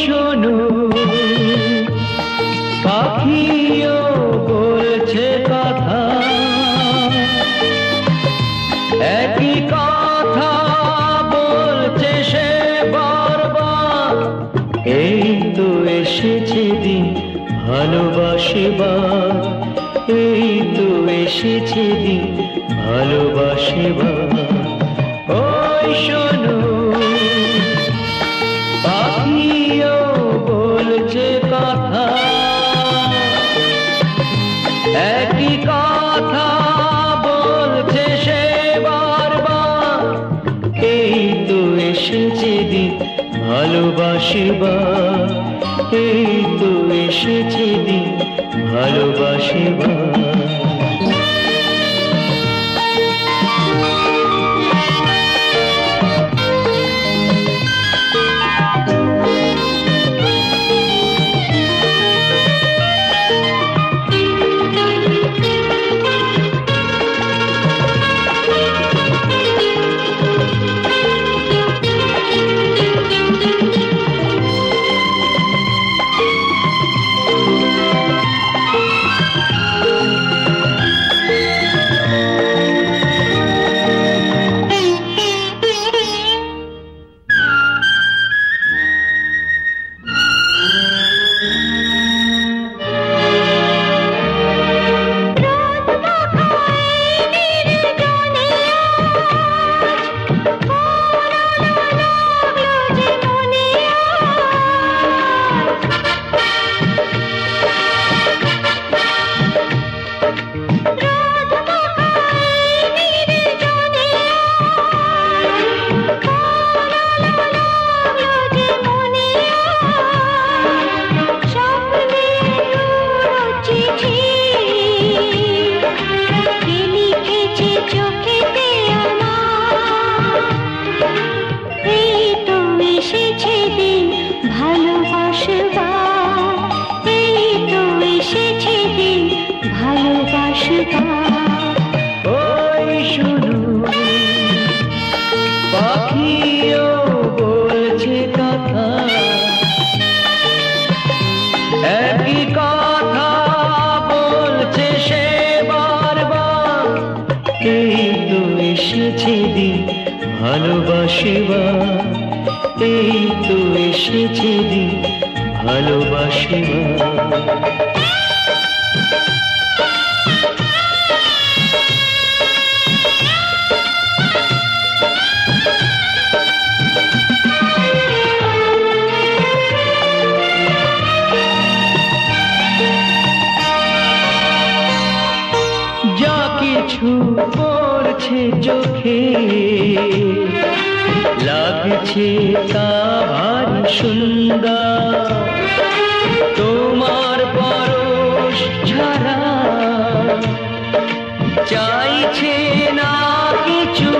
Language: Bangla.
শোনো, পাখিও বলছে কথা। একই কথা বলছে সে বারবার, এই তো এসেছে দিন ভালোবাসিবার, এই তো এসেছে দিন ভালোবাসিবার। ওই শোনো একই সে বারবার। এই তো এসেছে দিন ভালোবাসিবার বারবার এই তো এসেছে দিন ভালোবাসিবার। চোখে লাগছে তা ভারী সুন্দর। তোমার পরশ ছাড়া চাইছে না কিছু